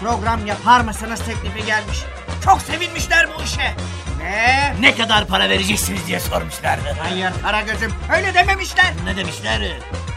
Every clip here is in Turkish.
program yapar mısınız teklifi gelmiş. Çok sevinmişler bu işe. Ve Ne kadar para vereceksiniz diye sormuşlardı. hayır Karagöz'üm öyle dememişler. Ne demişler?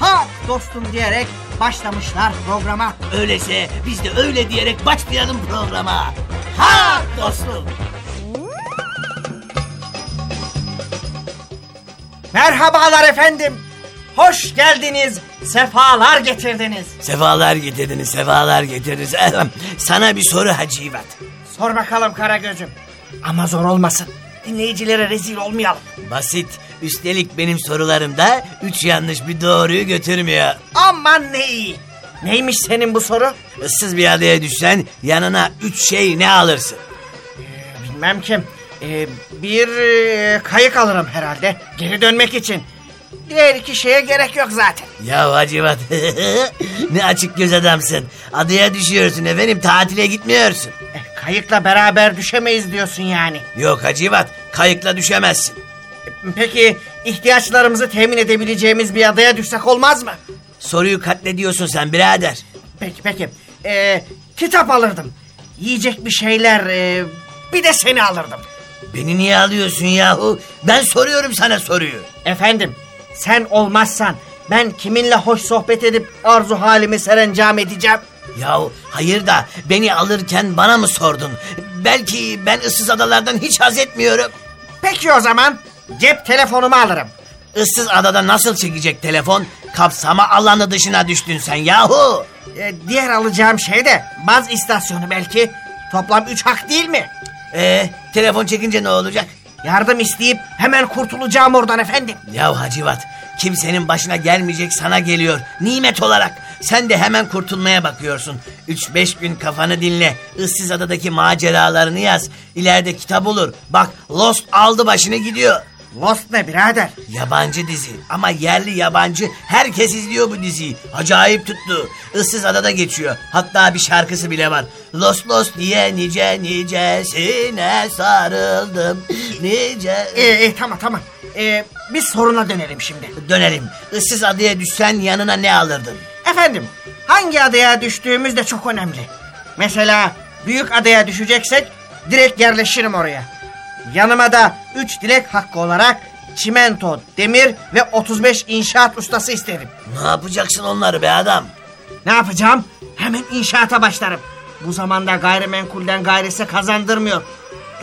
Ha dostum diyerek başlamışlar programa. Öyleyse biz de öyle diyerek başlayalım programa. Ha dostum. Merhabalar efendim. Hoş geldiniz. Sefalar getirdiniz. Sefalar getirdiniz, sefalar getirdiniz. Ehem, Sana bir soru Hacivat. Sor bakalım Karagöz'üm. Ama zor olmasın. Dinleyicilere rezil olmayalım. Basit. Üstelik benim sorularımda üç yanlış bir doğruyu götürmüyor. Aman ne iyi. Neymiş senin bu soru? Issız bir adaya düşsen yanına üç şey ne alırsın? Bilmem kim. Ee, bir e, kayık alırım herhalde. Geri dönmek için. Diğer iki şeye gerek yok zaten. Ya Hacivat ne açık göz adamsın. Adaya düşüyorsun efendim tatile gitmiyorsun. Eh, kayıkla beraber düşemeyiz diyorsun yani. Yok Hacivat kayıkla düşemezsin. Peki ihtiyaçlarımızı temin edebileceğimiz bir adaya düşsek olmaz mı? Soruyu katlediyorsun sen birader. Peki peki. Ee, kitap alırdım. Yiyecek bir şeyler. e, bir de seni alırdım. Beni niye alıyorsun yahu? Ben soruyorum sana soruyu. Efendim sen olmazsan ben kiminle hoş sohbet edip arzu halimi serencam edeceğim. Yahu hayır da beni alırken bana mı sordun? Belki ben ıssız adalardan hiç haz etmiyorum. Peki o zaman cep telefonumu alırım. Issız adada nasıl çekecek telefon? Kapsama alanı dışına düştün sen yahu. Ee, diğer alacağım şey de baz istasyonu belki. Toplam üç hak değil mi? Ee, telefon çekince ne olacak? Yardım isteyip hemen kurtulacağım oradan efendim. Ya Hacivat kimsenin başına gelmeyecek sana geliyor. Nimet olarak. Sen de hemen kurtulmaya bakıyorsun. Üç beş gün kafanı dinle. Issız adadaki maceralarını yaz. İleride kitap olur. Bak Lost aldı başını gidiyor. Lost ne birader? Yabancı dizi ama yerli yabancı herkes izliyor bu diziyi. Acayip tuttu. Issız adada geçiyor. Hatta bir şarkısı bile var. Lost Lost diye nice nicesine sarıldım. Nice... Ee, e, tamam tamam. Ee, biz soruna dönelim şimdi. Dönelim. Issız adaya düşsen yanına ne alırdın? Efendim hangi adaya düştüğümüz de çok önemli. Mesela büyük adaya düşeceksek direkt yerleşirim oraya. Yanıma da 3 dilek hakkı olarak çimento, demir ve 35 inşaat ustası isterim. Ne yapacaksın onları be adam? Ne yapacağım? Hemen inşaata başlarım. Bu zamanda gayrimenkulden gayrisi kazandırmıyor.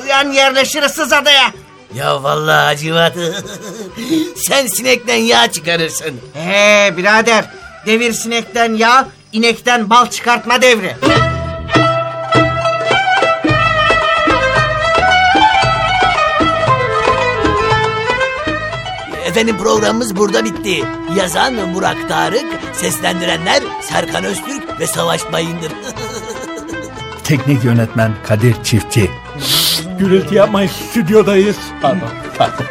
Duyan yerleşir ıssız adaya. Ya vallahi Hacivat sen sinekten yağ çıkarırsın. He birader devir sinekten yağ, inekten bal çıkartma devri. Efendim programımız burada bitti. Yazan Burak Tarık, seslendirenler Serkan Öztürk ve Savaş Bayındır. Teknik yönetmen Kadir Çiftçi. Gürültü yapmayın stüdyodayız. Pardon pardon.